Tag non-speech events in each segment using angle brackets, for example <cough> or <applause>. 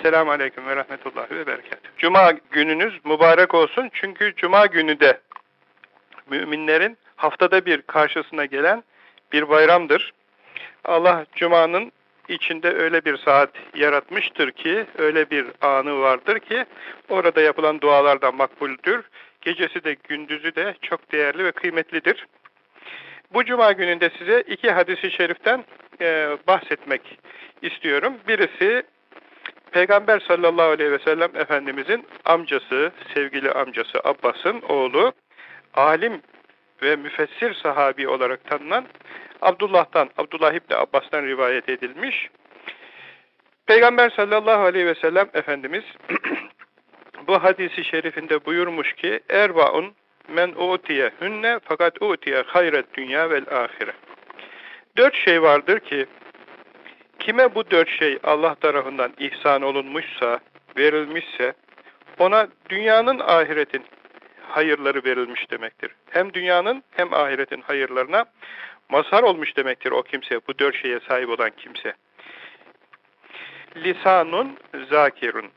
Esselamu Aleyküm ve Rahmetullahi ve Berekatuhu. Cuma gününüz mübarek olsun çünkü Cuma günü de müminlerin haftada bir karşısına gelen bir bayramdır. Allah Cuma'nın içinde öyle bir saat yaratmıştır ki, öyle bir anı vardır ki, orada yapılan dualar da makbuldür. Gecesi de gündüzü de çok değerli ve kıymetlidir. Bu cuma gününde size iki hadisi şeriften e, bahsetmek istiyorum. Birisi Peygamber sallallahu aleyhi ve sellem Efendimizin amcası, sevgili amcası Abbas'ın oğlu, alim ve müfessir sahabi olarak tanınan Abdullah'tan, Abdullah İbni Abbas'tan rivayet edilmiş. Peygamber sallallahu aleyhi ve sellem Efendimiz <clears throat> bu hadisi şerifinde buyurmuş ki Erbaun men utiye hünne fakat utiye hayret dünya vel ahire. Dört şey vardır ki kime bu dört şey Allah tarafından ihsan olunmuşsa, verilmişse ona dünyanın ahiretin hayırları verilmiş demektir. Hem dünyanın hem ahiretin hayırlarına mazhar olmuş demektir o kimse, bu dört şeye sahip olan kimse. Lisanun zakirun.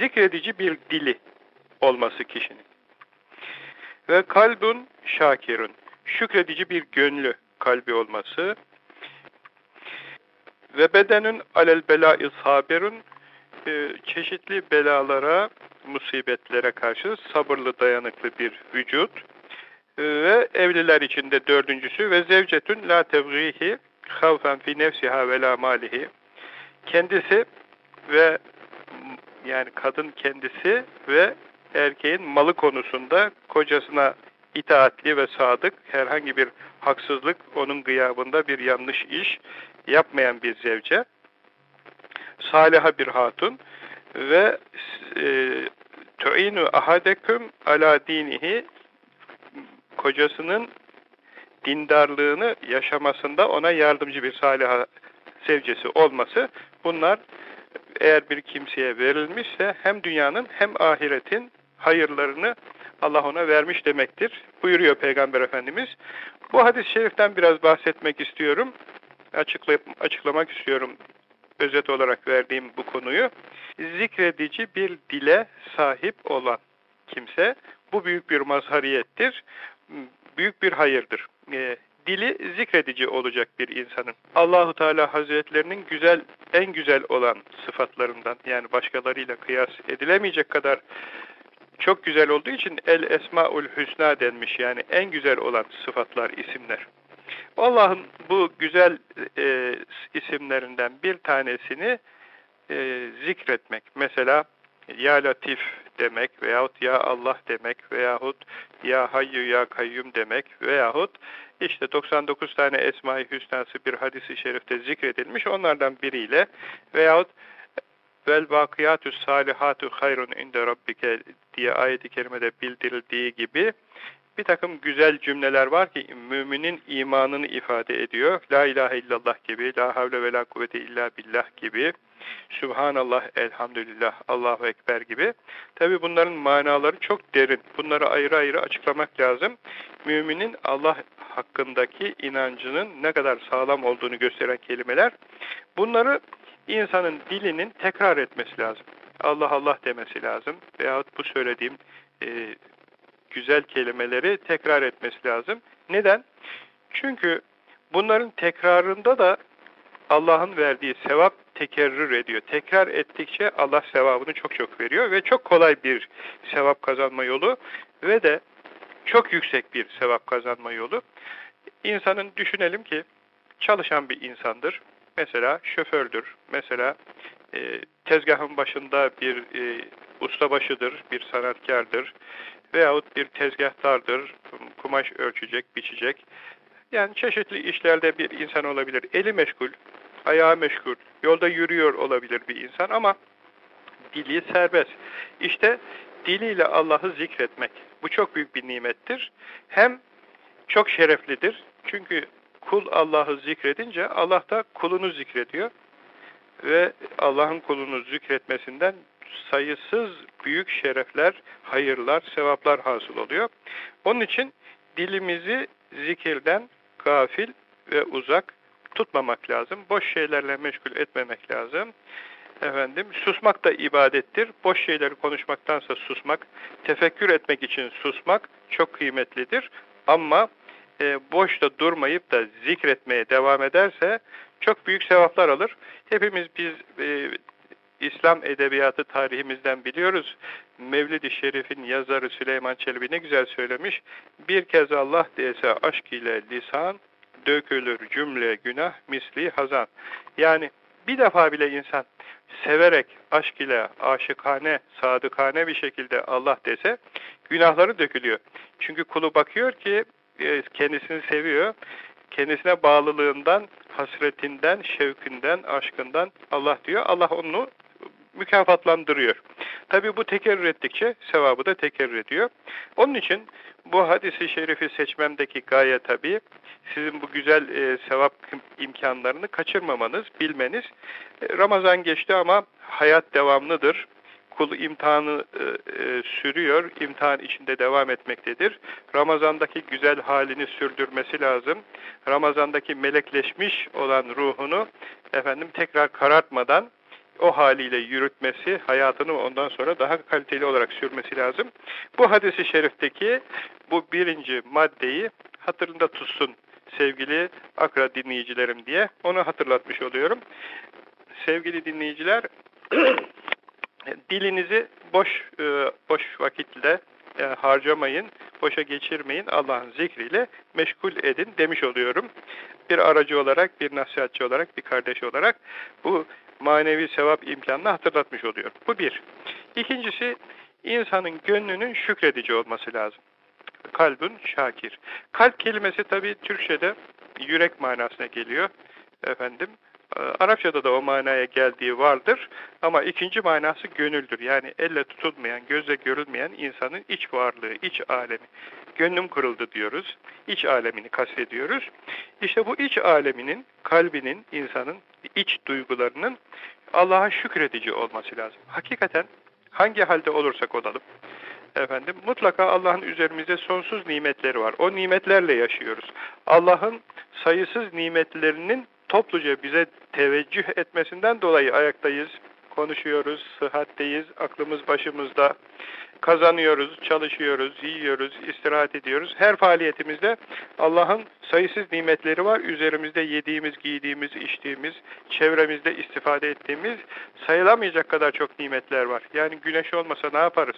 Zikredici bir dili olması kişinin. Ve kalbun şakirun. Şükredici bir gönlü kalbi olması. Ve bedenün alel belâ sabirun. E, çeşitli belalara, musibetlere karşı sabırlı, dayanıklı bir vücut ve evliler içinde dördüncüsü ve zevcetün la tevgihi havfen fi nefsiha ve la malihi kendisi ve yani kadın kendisi ve erkeğin malı konusunda kocasına itaatli ve sadık herhangi bir haksızlık onun gıyabında bir yanlış iş yapmayan bir zevce saliha bir hatun ve e, tu'inu ahadeküm ala dinihi kocasının dindarlığını yaşamasında ona yardımcı bir salih sevcesi olması bunlar eğer bir kimseye verilmişse hem dünyanın hem ahiretin hayırlarını Allah ona vermiş demektir. Buyuruyor Peygamber Efendimiz. Bu hadis-i şeriften biraz bahsetmek istiyorum. Açıklayıp, açıklamak istiyorum özet olarak verdiğim bu konuyu. Zikredici bir dile sahip olan kimse bu büyük bir mazhariyettir büyük bir hayırdır. E, dili zikredici olacak bir insanın. Allahu Teala Hazretlerinin güzel en güzel olan sıfatlarından yani başkalarıyla kıyas edilemeyecek kadar çok güzel olduğu için El Esmaül Hüsna denmiş yani en güzel olan sıfatlar, isimler. Allah'ın bu güzel e, isimlerinden bir tanesini e, zikretmek. Mesela Ya Latif demek veyahut Ya Allah demek veyahut Ya Hayyu Ya Kayyum demek veyahut işte 99 tane Esma-i Hüsnası bir hadisi şerifte zikredilmiş onlardan biriyle veyahut vel bakiyatü salihatu hayrun inde rabbike diye ayet-i kerimede bildirildiği gibi bir takım güzel cümleler var ki müminin imanını ifade ediyor. La ilahe illallah gibi, la havle ve la kuvvete illa billah gibi, Subhanallah, elhamdülillah, Allahu Ekber gibi. Tabi bunların manaları çok derin. Bunları ayrı ayrı açıklamak lazım. Müminin Allah hakkındaki inancının ne kadar sağlam olduğunu gösteren kelimeler. Bunları insanın dilinin tekrar etmesi lazım. Allah Allah demesi lazım. Veyahut bu söylediğim e, güzel kelimeleri tekrar etmesi lazım. Neden? Çünkü bunların tekrarında da Allah'ın verdiği sevap tekerrür ediyor. Tekrar ettikçe Allah sevabını çok çok veriyor ve çok kolay bir sevap kazanma yolu ve de çok yüksek bir sevap kazanma yolu. İnsanın düşünelim ki çalışan bir insandır. Mesela şofördür. Mesela e, tezgahın başında bir e, ustabaşıdır, bir sanatkardır veyahut bir tezgahtardır, kumaş ölçecek, biçecek. Yani çeşitli işlerde bir insan olabilir. Eli meşgul, ayağı meşgul, yolda yürüyor olabilir bir insan ama dili serbest. İşte diliyle Allah'ı zikretmek. Bu çok büyük bir nimettir. Hem çok şereflidir. Çünkü kul Allah'ı zikredince Allah da kulunu zikrediyor. Ve Allah'ın kulunu zikretmesinden sayısız büyük şerefler, hayırlar, sevaplar hasıl oluyor. Onun için dilimizi zikirden gafil ve uzak tutmamak lazım. Boş şeylerle meşgul etmemek lazım. Efendim, susmak da ibadettir. Boş şeyleri konuşmaktansa susmak, tefekkür etmek için susmak çok kıymetlidir. Ama e, boşta durmayıp da zikretmeye devam ederse çok büyük sevaplar alır. Hepimiz biz e, İslam edebiyatı tarihimizden biliyoruz. Mevlid-i Şerif'in yazarı Süleyman Çelebi ne güzel söylemiş. Bir kez Allah dese aşk ile lisan, dökülür cümle günah misli hazan. Yani bir defa bile insan severek, aşk ile, aşıkane, sadıkane bir şekilde Allah dese günahları dökülüyor. Çünkü kulu bakıyor ki e, kendisini seviyor. Kendisine bağlılığından, hasretinden, şevkinden, aşkından Allah diyor. Allah onu mükafatlandırıyor. Tabi bu tekerrür ettikçe sevabı da tekerrür ediyor. Onun için bu hadisi şerifi seçmemdeki gaye tabi sizin bu güzel e, sevap imkanlarını kaçırmamanız, bilmeniz. E, Ramazan geçti ama hayat devamlıdır. Kul imtihanı e, e, sürüyor, imtihan içinde devam etmektedir. Ramazandaki güzel halini sürdürmesi lazım. Ramazandaki melekleşmiş olan ruhunu efendim tekrar karartmadan o haliyle yürütmesi, hayatını ondan sonra daha kaliteli olarak sürmesi lazım. Bu hadisi şerifteki bu birinci maddeyi hatırında tutsun sevgili akra dinleyicilerim diye onu hatırlatmış oluyorum. Sevgili dinleyiciler, <clears throat> dilinizi boş e, boş vakitle e, harcamayın, boşa geçirmeyin, Allah'ın zikriyle meşgul edin demiş oluyorum. Bir aracı olarak, bir nasihatçı olarak, bir kardeş olarak bu manevi sevap imkanını hatırlatmış oluyor. Bu bir. İkincisi, insanın gönlünün şükredici olması lazım. Kalbün şakir. Kalp kelimesi tabi Türkçe'de yürek manasına geliyor. Efendim, e, Arapçada da o manaya geldiği vardır. Ama ikinci manası gönüldür. Yani elle tutulmayan, gözle görülmeyen insanın iç varlığı, iç alemi. Gönlüm kırıldı diyoruz. İç alemini kastediyoruz. İşte bu iç aleminin, kalbinin, insanın iç duygularının Allah'a şükredici olması lazım. Hakikaten hangi halde olursak olalım, efendim mutlaka Allah'ın üzerimizde sonsuz nimetleri var. O nimetlerle yaşıyoruz. Allah'ın sayısız nimetlerinin topluca bize teveccüh etmesinden dolayı ayaktayız, konuşuyoruz, sıhhatteyiz, aklımız başımızda, kazanıyoruz, çalışıyoruz, yiyoruz, istirahat ediyoruz. Her faaliyetimizde Allah'ın sayısız nimetleri var. Üzerimizde yediğimiz, giydiğimiz, içtiğimiz, çevremizde istifade ettiğimiz sayılamayacak kadar çok nimetler var. Yani güneş olmasa ne yaparız?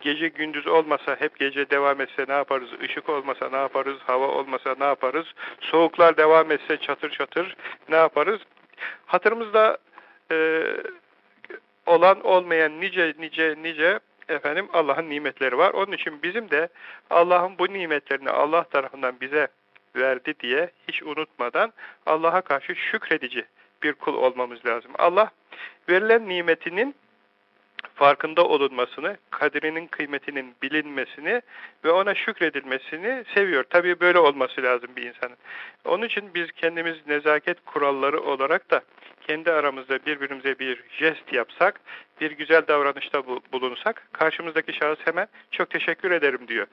Gece gündüz olmasa, hep gece devam etse ne yaparız? Işık olmasa ne yaparız? Hava olmasa ne yaparız? Soğuklar devam etse çatır çatır ne yaparız? Hatırımızda olan olmayan nice nice nice efendim Allah'ın nimetleri var. Onun için bizim de Allah'ın bu nimetlerini Allah tarafından bize verdi diye hiç unutmadan Allah'a karşı şükredici bir kul olmamız lazım. Allah verilen nimetinin farkında olunmasını, kadrinin kıymetinin bilinmesini ve ona şükredilmesini seviyor. Tabii böyle olması lazım bir insanın. Onun için biz kendimiz nezaket kuralları olarak da kendi aramızda birbirimize bir jest yapsak, bir güzel davranışta bulunsak, karşımızdaki şahıs hemen çok teşekkür ederim diyor.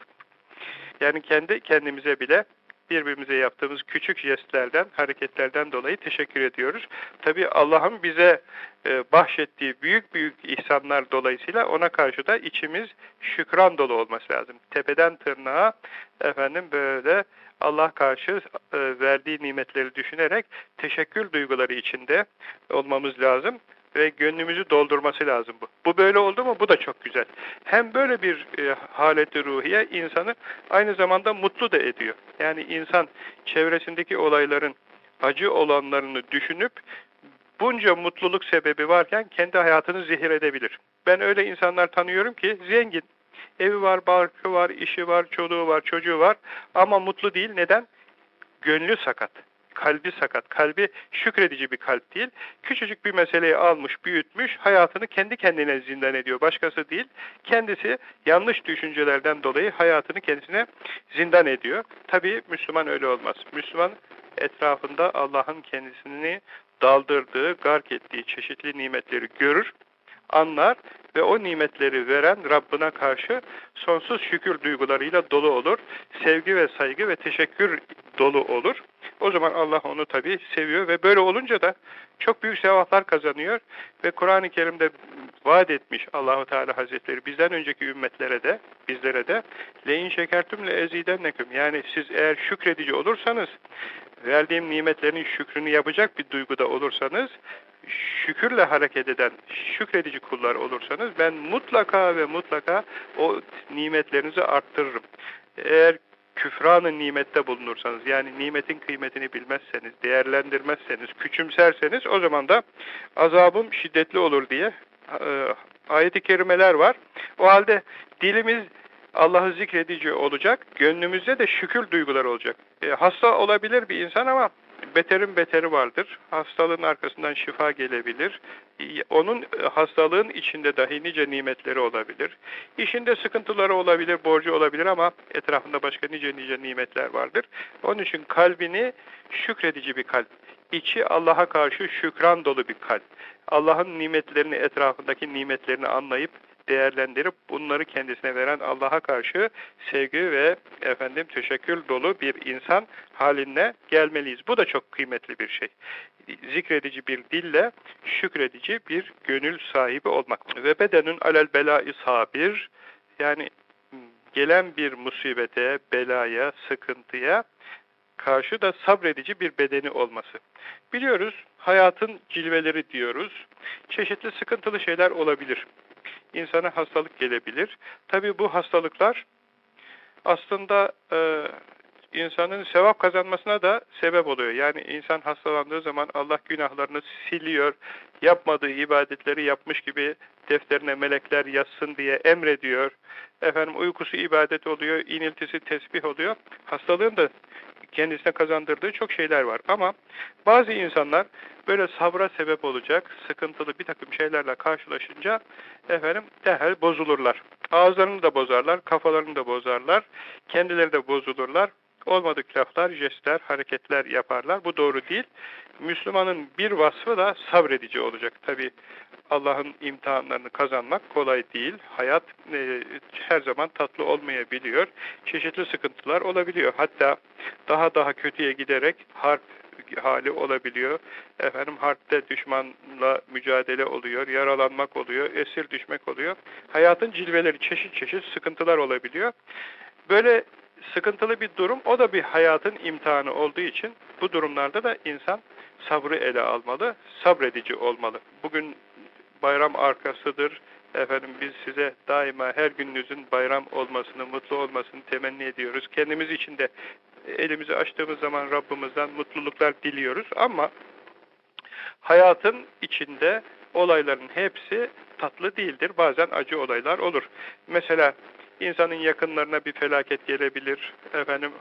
Yani kendi kendimize bile birbirimize yaptığımız küçük jestlerden, hareketlerden dolayı teşekkür ediyoruz. Tabi Allah'ın bize e, bahşettiği büyük büyük ihsanlar dolayısıyla ona karşı da içimiz şükran dolu olması lazım. Tepeden tırnağa efendim böyle Allah karşı e, verdiği nimetleri düşünerek teşekkür duyguları içinde olmamız lazım ve gönlümüzü doldurması lazım bu. Bu böyle oldu mu bu da çok güzel. Hem böyle bir e, haleti ruhiye insanı aynı zamanda mutlu da ediyor. Yani insan çevresindeki olayların acı olanlarını düşünüp bunca mutluluk sebebi varken kendi hayatını zehir edebilir. Ben öyle insanlar tanıyorum ki zengin, evi var, barkı var, işi var, çoluğu var, çocuğu var ama mutlu değil. Neden? Gönlü sakat kalbi sakat, kalbi şükredici bir kalp değil. Küçücük bir meseleyi almış, büyütmüş, hayatını kendi kendine zindan ediyor. Başkası değil. Kendisi yanlış düşüncelerden dolayı hayatını kendisine zindan ediyor. Tabii Müslüman öyle olmaz. Müslüman etrafında Allah'ın kendisini daldırdığı, gark ettiği çeşitli nimetleri görür, anlar ve o nimetleri veren Rabbına karşı sonsuz şükür duygularıyla dolu olur. Sevgi ve saygı ve teşekkür dolu olur. O zaman Allah onu tabii seviyor ve böyle olunca da çok büyük sevaplar kazanıyor ve Kur'an-ı Kerim'de vaat etmiş Allahu Teala Hazretleri bizden önceki ümmetlere de bizlere de leyin şekertüm le ezidenneküm yani siz eğer şükredici olursanız verdiğim nimetlerin şükrünü yapacak bir duyguda olursanız şükürle hareket eden şükredici kullar olursanız ben mutlaka ve mutlaka o nimetlerinizi arttırırım. Eğer küfranı nimette bulunursanız, yani nimetin kıymetini bilmezseniz, değerlendirmezseniz, küçümserseniz o zaman da azabım şiddetli olur diye e, ayet-i kerimeler var. O halde dilimiz Allah'ı zikredici olacak, gönlümüzde de şükür duyguları olacak. E, hasta olabilir bir insan ama beterin beteri vardır. Hastalığın arkasından şifa gelebilir. Onun e, hastalığın içinde dahi nice nimetleri olabilir. İşinde sıkıntıları olabilir, borcu olabilir ama etrafında başka nice nice nimetler vardır. Onun için kalbini şükredici bir kalp. İçi Allah'a karşı şükran dolu bir kalp. Allah'ın nimetlerini, etrafındaki nimetlerini anlayıp değerlendirip bunları kendisine veren Allah'a karşı sevgi ve efendim teşekkür dolu bir insan haline gelmeliyiz. Bu da çok kıymetli bir şey. Zikredici bir dille şükredici bir gönül sahibi olmak. Ve bedenün alel belâ sabir yani gelen bir musibete, belaya, sıkıntıya karşı da sabredici bir bedeni olması. Biliyoruz, hayatın cilveleri diyoruz. Çeşitli sıkıntılı şeyler olabilir insana hastalık gelebilir. Tabi bu hastalıklar aslında e, insanın sevap kazanmasına da sebep oluyor. Yani insan hastalandığı zaman Allah günahlarını siliyor, yapmadığı ibadetleri yapmış gibi defterine melekler yazsın diye emrediyor. Efendim uykusu ibadet oluyor, iniltisi tesbih oluyor. Hastalığın da kendisine kazandırdığı çok şeyler var. Ama bazı insanlar böyle sabra sebep olacak sıkıntılı bir takım şeylerle karşılaşınca efendim derhal bozulurlar. Ağızlarını da bozarlar, kafalarını da bozarlar, kendileri de bozulurlar. Olmadık laflar, jestler, hareketler yaparlar. Bu doğru değil. Müslümanın bir vasfı da sabredici olacak. Tabi Allah'ın imtihanlarını kazanmak kolay değil. Hayat e, her zaman tatlı olmayabiliyor. Çeşitli sıkıntılar olabiliyor. Hatta daha daha kötüye giderek harp hali olabiliyor. Efendim harpte düşmanla mücadele oluyor, yaralanmak oluyor, esir düşmek oluyor. Hayatın cilveleri çeşit çeşit sıkıntılar olabiliyor. Böyle sıkıntılı bir durum, o da bir hayatın imtihanı olduğu için bu durumlarda da insan sabrı ele almalı, sabredici olmalı. Bugün bayram arkasıdır. Efendim biz size daima her gününüzün bayram olmasını, mutlu olmasını temenni ediyoruz. Kendimiz için de elimizi açtığımız zaman Rabbimizden mutluluklar diliyoruz ama hayatın içinde olayların hepsi tatlı değildir. Bazen acı olaylar olur. Mesela insanın yakınlarına bir felaket gelebilir. Efendim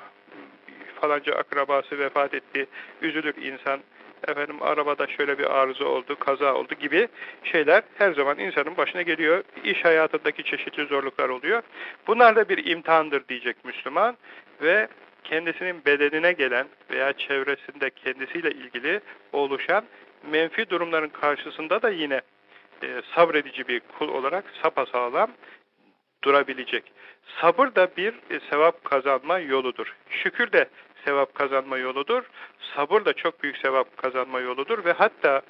falanca akrabası vefat etti. Üzülür insan efendim arabada şöyle bir arıza oldu, kaza oldu gibi şeyler her zaman insanın başına geliyor. İş hayatındaki çeşitli zorluklar oluyor. Bunlar da bir imtihandır diyecek Müslüman ve kendisinin bedenine gelen veya çevresinde kendisiyle ilgili oluşan menfi durumların karşısında da yine e, sabredici bir kul olarak sapasağlam durabilecek. Sabır da bir e, sevap kazanma yoludur. Şükür de sevap kazanma yoludur. Sabır da çok büyük sevap kazanma yoludur ve hatta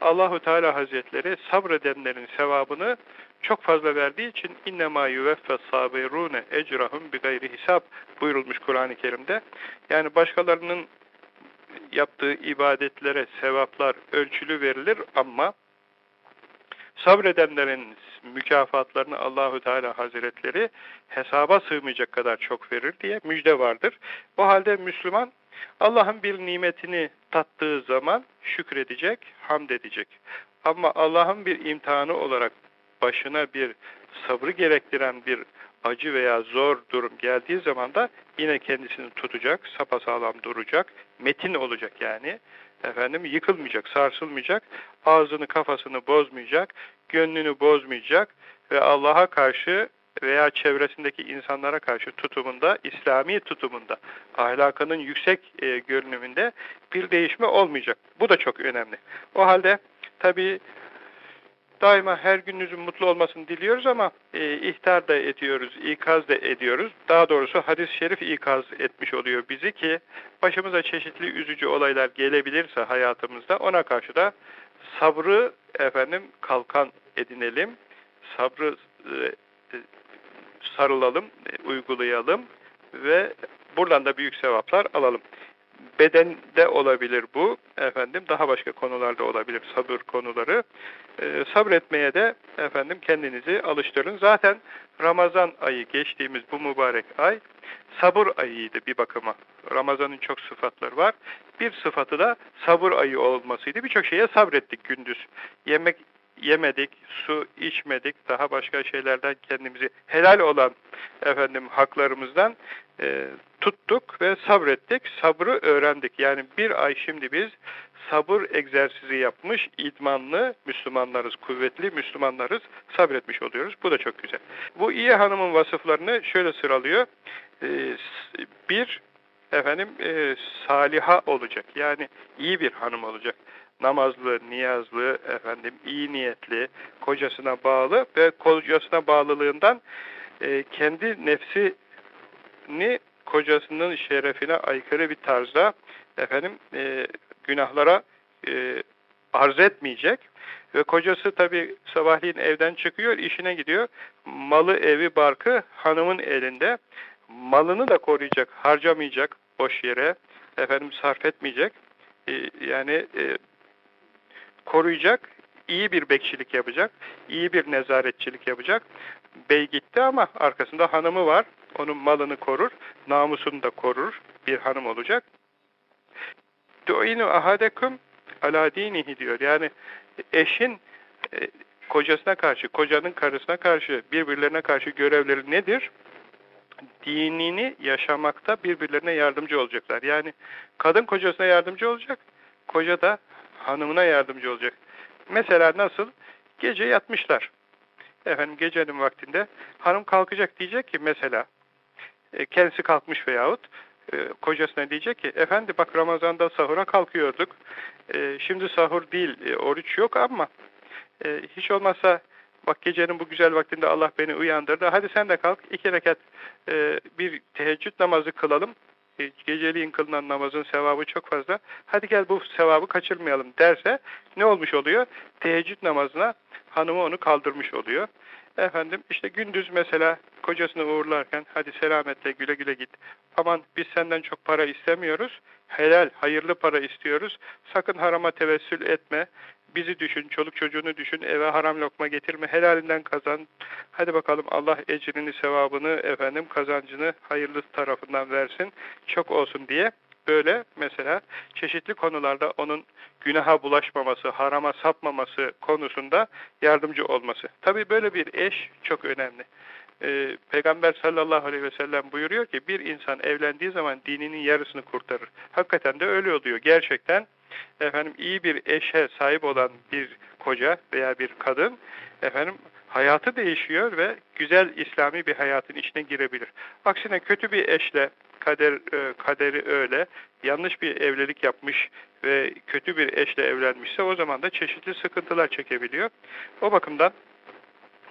Allahu Teala Hazretleri sabredenlerin sevabını çok fazla verdiği için innema yuveffe sabirune ecrahum bi gayri hisab buyurulmuş Kur'an-ı Kerim'de. Yani başkalarının yaptığı ibadetlere sevaplar ölçülü verilir ama sabredenlerin mükafatlarını Allahu Teala Hazretleri hesaba sığmayacak kadar çok verir diye müjde vardır. O halde Müslüman Allah'ın bir nimetini tattığı zaman şükredecek, hamd edecek. Ama Allah'ın bir imtihanı olarak başına bir sabrı gerektiren bir acı veya zor durum geldiği zaman da yine kendisini tutacak, sapasağlam duracak, metin olacak yani. Efendim yıkılmayacak, sarsılmayacak, ağzını kafasını bozmayacak, gönlünü bozmayacak ve Allah'a karşı veya çevresindeki insanlara karşı tutumunda, İslami tutumunda, ahlakının yüksek e, görünümünde bir değişme olmayacak. Bu da çok önemli. O halde tabii daima her gününüzün mutlu olmasını diliyoruz ama e, ihtar da ediyoruz, ikaz da ediyoruz. Daha doğrusu hadis-i şerif ikaz etmiş oluyor bizi ki başımıza çeşitli üzücü olaylar gelebilirse hayatımızda ona karşı da sabrı efendim kalkan edinelim. Sabrı e, e sarılalım, e, uygulayalım ve buradan da büyük sevaplar alalım bedende olabilir bu. Efendim daha başka konularda olabilir sabır konuları. E, sabretmeye de efendim kendinizi alıştırın. Zaten Ramazan ayı geçtiğimiz bu mübarek ay sabır ayıydı bir bakıma. Ramazan'ın çok sıfatları var. Bir sıfatı da sabır ayı olmasıydı. Birçok şeye sabrettik gündüz. Yemek yemedik, su içmedik, daha başka şeylerden kendimizi helal olan efendim haklarımızdan e, tuttuk ve sabrettik, sabrı öğrendik. Yani bir ay şimdi biz sabır egzersizi yapmış, idmanlı Müslümanlarız, kuvvetli Müslümanlarız, sabretmiş oluyoruz. Bu da çok güzel. Bu iyi hanımın vasıflarını şöyle sıralıyor. E, bir, efendim e, saliha olacak. Yani iyi bir hanım olacak namazlı, niyazlı, efendim iyi niyetli, kocasına bağlı ve kocasına bağlılığından e, kendi nefsini kocasının şerefine aykırı bir tarzda efendim e, günahlara e, arz etmeyecek ve kocası tabi sabahleyin evden çıkıyor, işine gidiyor. Malı, evi, barkı hanımın elinde. Malını da koruyacak, harcamayacak boş yere, efendim sarf etmeyecek. E, yani e, koruyacak, iyi bir bekçilik yapacak, iyi bir nezaretçilik yapacak. Bey gitti ama arkasında hanımı var. Onun malını korur, namusunu da korur. Bir hanım olacak. Du'inu ahadekum ala dinihi diyor. Yani eşin e, kocasına karşı, kocanın karısına karşı, birbirlerine karşı görevleri nedir? Dinini yaşamakta birbirlerine yardımcı olacaklar. Yani kadın kocasına yardımcı olacak, koca da hanımına yardımcı olacak. Mesela nasıl? Gece yatmışlar. Efendim gecenin vaktinde hanım kalkacak diyecek ki mesela e, kendisi kalkmış veyahut e, kocasına diyecek ki efendi bak Ramazan'da sahura kalkıyorduk. E, şimdi sahur değil, e, oruç yok ama e, hiç olmazsa bak gecenin bu güzel vaktinde Allah beni uyandırdı. Hadi sen de kalk iki rekat bir teheccüd namazı kılalım geceliğin kılınan namazın sevabı çok fazla. Hadi gel bu sevabı kaçırmayalım derse ne olmuş oluyor? Teheccüd namazına hanımı onu kaldırmış oluyor. Efendim işte gündüz mesela kocasını uğurlarken hadi selametle güle güle git. Aman biz senden çok para istemiyoruz. Helal, hayırlı para istiyoruz. Sakın harama tevessül etme. Bizi düşün, çoluk çocuğunu düşün, eve haram lokma getirme, helalinden kazan. Hadi bakalım Allah ecrini, sevabını, efendim kazancını hayırlı tarafından versin, çok olsun diye böyle mesela çeşitli konularda onun günaha bulaşmaması, harama sapmaması konusunda yardımcı olması. Tabii böyle bir eş çok önemli. Ee, Peygamber sallallahu aleyhi ve sellem buyuruyor ki bir insan evlendiği zaman dininin yarısını kurtarır. Hakikaten de öyle oluyor. Gerçekten efendim iyi bir eşe sahip olan bir koca veya bir kadın efendim hayatı değişiyor ve güzel İslami bir hayatın içine girebilir. Aksine kötü bir eşle kader e, kaderi öyle yanlış bir evlilik yapmış ve kötü bir eşle evlenmişse o zaman da çeşitli sıkıntılar çekebiliyor. O bakımdan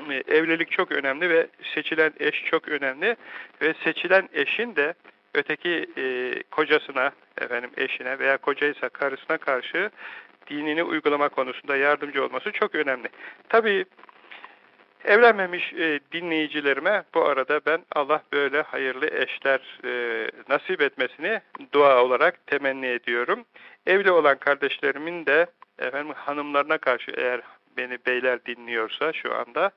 e, evlilik çok önemli ve seçilen eş çok önemli ve seçilen eşin de öteki e, kocasına, efendim eşine veya kocaysa karısına karşı dinini uygulama konusunda yardımcı olması çok önemli. Tabii evlenmemiş e, dinleyicilerime bu arada ben Allah böyle hayırlı eşler e, nasip etmesini dua olarak temenni ediyorum. Evli olan kardeşlerimin de efendim hanımlarına karşı eğer beni beyler dinliyorsa şu anda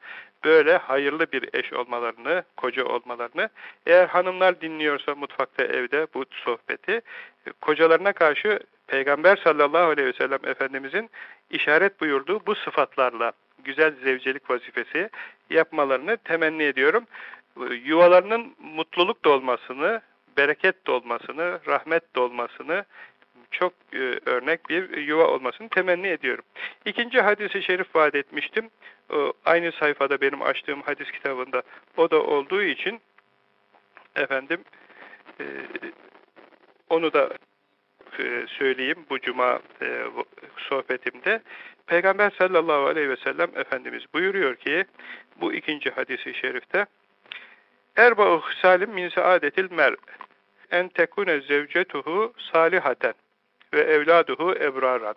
böyle hayırlı bir eş olmalarını, koca olmalarını, eğer hanımlar dinliyorsa mutfakta evde bu sohbeti, kocalarına karşı Peygamber sallallahu aleyhi ve sellem Efendimizin işaret buyurduğu bu sıfatlarla güzel zevcelik vazifesi yapmalarını temenni ediyorum. Yuvalarının mutluluk dolmasını, bereket dolmasını, rahmet dolmasını, çok e, örnek bir yuva olmasını temenni ediyorum. İkinci hadisi şerif vaat etmiştim. Aynı sayfada benim açtığım hadis kitabında o da olduğu için efendim e, onu da söyleyeyim bu cuma e, sohbetimde. Peygamber sallallahu aleyhi ve sellem Efendimiz buyuruyor ki bu ikinci hadisi şerifte Erba'u salim min saadetil mer en tekune zevcetuhu salihaten ve evladuhu ebraran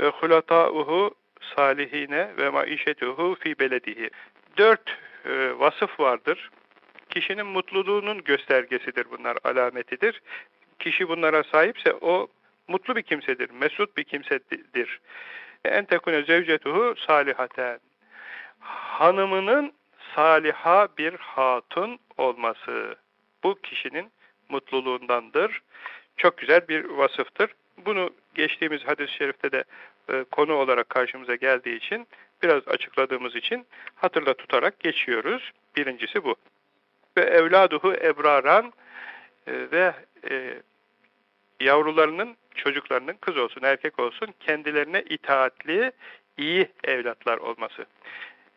ve hulatauhu salihine ve maişetuhu fi beledihi. Dört e, vasıf vardır. Kişinin mutluluğunun göstergesidir bunlar, alametidir. Kişi bunlara sahipse o mutlu bir kimsedir, mesut bir kimsedir. En tekune zevcetuhu salihaten. Hanımının saliha bir hatun olması. Bu kişinin mutluluğundandır. Çok güzel bir vasıftır. Bunu geçtiğimiz hadis-i şerifte de e, konu olarak karşımıza geldiği için, biraz açıkladığımız için hatırla tutarak geçiyoruz. Birincisi bu. Ve evladuhu ebraran e, ve e, yavrularının, çocuklarının kız olsun, erkek olsun kendilerine itaatli, iyi evlatlar olması.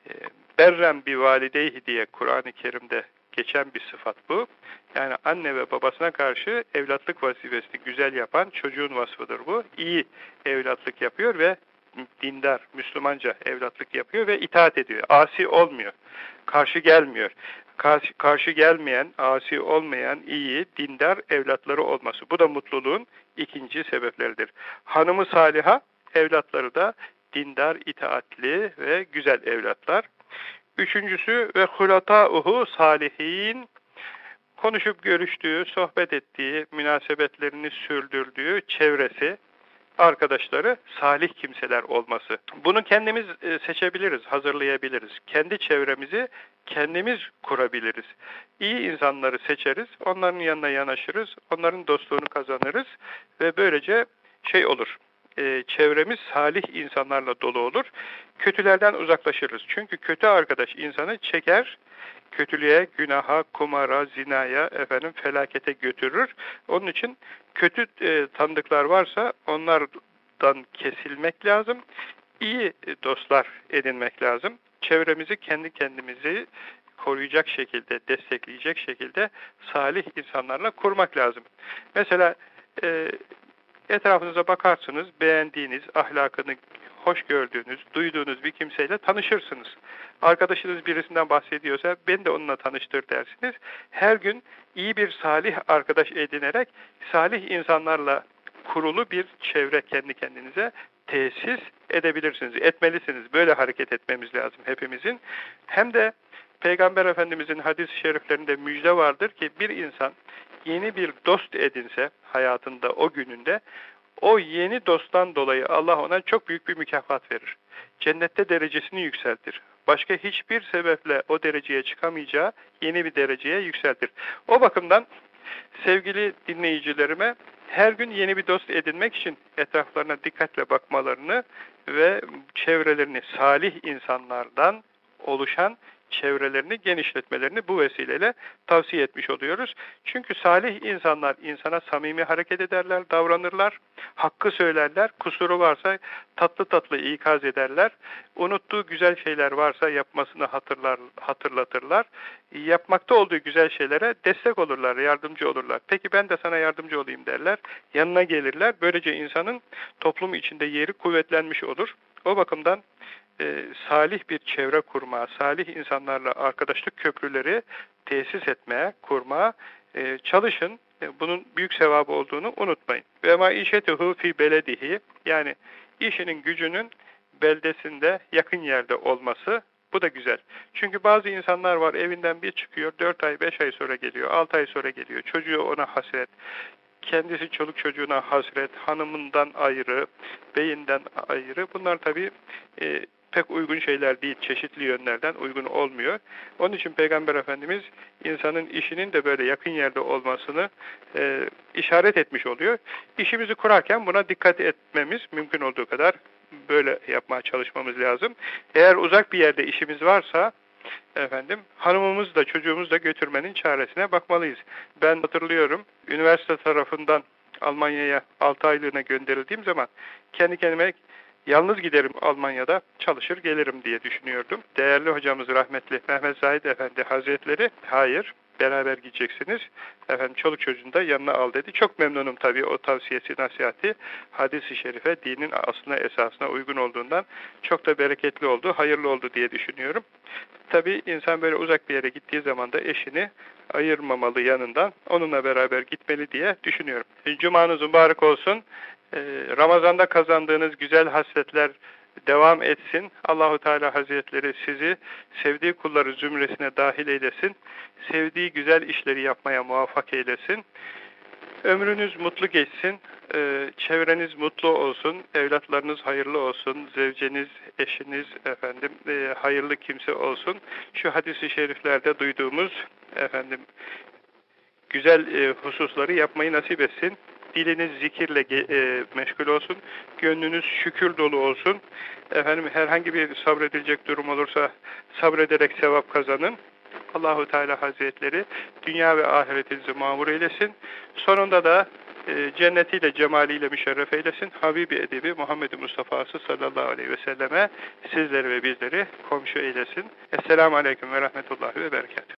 E, berrem bir valideyhi diye Kur'an-ı Kerim'de geçen bir sıfat bu. Yani anne ve babasına karşı evlatlık vazifesini güzel yapan çocuğun vasfıdır bu. İyi evlatlık yapıyor ve dindar, Müslümanca evlatlık yapıyor ve itaat ediyor. Asi olmuyor. Karşı gelmiyor. Karşı, karşı gelmeyen, asi olmayan, iyi, dindar evlatları olması. Bu da mutluluğun ikinci sebepleridir. Hanımı saliha, evlatları da dindar, itaatli ve güzel evlatlar. Üçüncüsü ve hulatauhu salihin konuşup görüştüğü, sohbet ettiği, münasebetlerini sürdürdüğü çevresi, arkadaşları salih kimseler olması. Bunu kendimiz e, seçebiliriz, hazırlayabiliriz. Kendi çevremizi kendimiz kurabiliriz. İyi insanları seçeriz, onların yanına yanaşırız, onların dostluğunu kazanırız ve böylece şey olur, e, çevremiz salih insanlarla dolu olur. Kötülerden uzaklaşırız. Çünkü kötü arkadaş insanı çeker, kötülüğe, günaha, kumara, zinaya, efendim felakete götürür. Onun için kötü e, tanıdıklar varsa onlardan kesilmek lazım. İyi dostlar edinmek lazım. Çevremizi kendi kendimizi koruyacak şekilde, destekleyecek şekilde salih insanlarla kurmak lazım. Mesela e, Etrafınıza bakarsınız, beğendiğiniz, ahlakını hoş gördüğünüz, duyduğunuz bir kimseyle tanışırsınız. Arkadaşınız birisinden bahsediyorsa ben de onunla tanıştır dersiniz. Her gün iyi bir salih arkadaş edinerek salih insanlarla kurulu bir çevre kendi kendinize tesis edebilirsiniz, etmelisiniz. Böyle hareket etmemiz lazım hepimizin. Hem de Peygamber Efendimizin hadis-i şeriflerinde müjde vardır ki bir insan yeni bir dost edinse hayatında o gününde o yeni dosttan dolayı Allah ona çok büyük bir mükafat verir. Cennette derecesini yükseltir. Başka hiçbir sebeple o dereceye çıkamayacağı yeni bir dereceye yükseltir. O bakımdan sevgili dinleyicilerime her gün yeni bir dost edinmek için etraflarına dikkatle bakmalarını ve çevrelerini salih insanlardan oluşan çevrelerini genişletmelerini bu vesileyle tavsiye etmiş oluyoruz. Çünkü salih insanlar insana samimi hareket ederler, davranırlar, hakkı söylerler, kusuru varsa tatlı tatlı ikaz ederler, unuttuğu güzel şeyler varsa yapmasını hatırlar, hatırlatırlar, yapmakta olduğu güzel şeylere destek olurlar, yardımcı olurlar. Peki ben de sana yardımcı olayım derler, yanına gelirler. Böylece insanın toplum içinde yeri kuvvetlenmiş olur. O bakımdan e, salih bir çevre kurma, salih insanlarla arkadaşlık köprüleri tesis etmeye, kurmaya e, çalışın. E, bunun büyük sevabı olduğunu unutmayın. Ve ma işetuhu fi beledihi yani işinin gücünün beldesinde yakın yerde olması bu da güzel. Çünkü bazı insanlar var evinden bir çıkıyor, 4 ay 5 ay sonra geliyor, 6 ay sonra geliyor. Çocuğu ona hasret kendisi çoluk çocuğuna hasret, hanımından ayrı, beyinden ayrı. Bunlar tabii e, pek uygun şeyler değil, çeşitli yönlerden uygun olmuyor. Onun için Peygamber Efendimiz insanın işinin de böyle yakın yerde olmasını e, işaret etmiş oluyor. İşimizi kurarken buna dikkat etmemiz mümkün olduğu kadar böyle yapmaya çalışmamız lazım. Eğer uzak bir yerde işimiz varsa efendim hanımımız da çocuğumuz da götürmenin çaresine bakmalıyız. Ben hatırlıyorum üniversite tarafından Almanya'ya 6 aylığına gönderildiğim zaman kendi kendime yalnız giderim Almanya'da çalışır gelirim diye düşünüyordum. Değerli hocamız rahmetli Mehmet Zahid Efendi Hazretleri hayır beraber gideceksiniz. Efendim çoluk çocuğunu da yanına al dedi. Çok memnunum tabii o tavsiyesi, nasihati. Hadis-i şerife dinin aslına esasına uygun olduğundan çok da bereketli oldu, hayırlı oldu diye düşünüyorum. Tabii insan böyle uzak bir yere gittiği zaman da eşini ayırmamalı yanından, onunla beraber gitmeli diye düşünüyorum. Cumanız mübarek olsun. Ee, Ramazan'da kazandığınız güzel hasletler devam etsin. Allahu Teala Hazretleri sizi sevdiği kulları zümresine dahil eylesin. Sevdiği güzel işleri yapmaya muvaffak eylesin. Ömrünüz mutlu geçsin, ee, çevreniz mutlu olsun, evlatlarınız hayırlı olsun, zevceniz, eşiniz efendim e, hayırlı kimse olsun. Şu hadisi şeriflerde duyduğumuz efendim güzel e, hususları yapmayı nasip etsin. Diliniz zikirle e, meşgul olsun, gönlünüz şükür dolu olsun. Efendim herhangi bir sabredilecek durum olursa sabrederek sevap kazanın. Allahu Teala Hazretleri dünya ve ahiretinizi mamur eylesin. Sonunda da e, cennetiyle, cemaliyle müşerref eylesin. Habibi Edebi Muhammed Mustafa'sı sallallahu aleyhi ve selleme sizleri ve bizleri komşu eylesin. Esselamu Aleyküm ve Rahmetullahi ve Berekatuhu.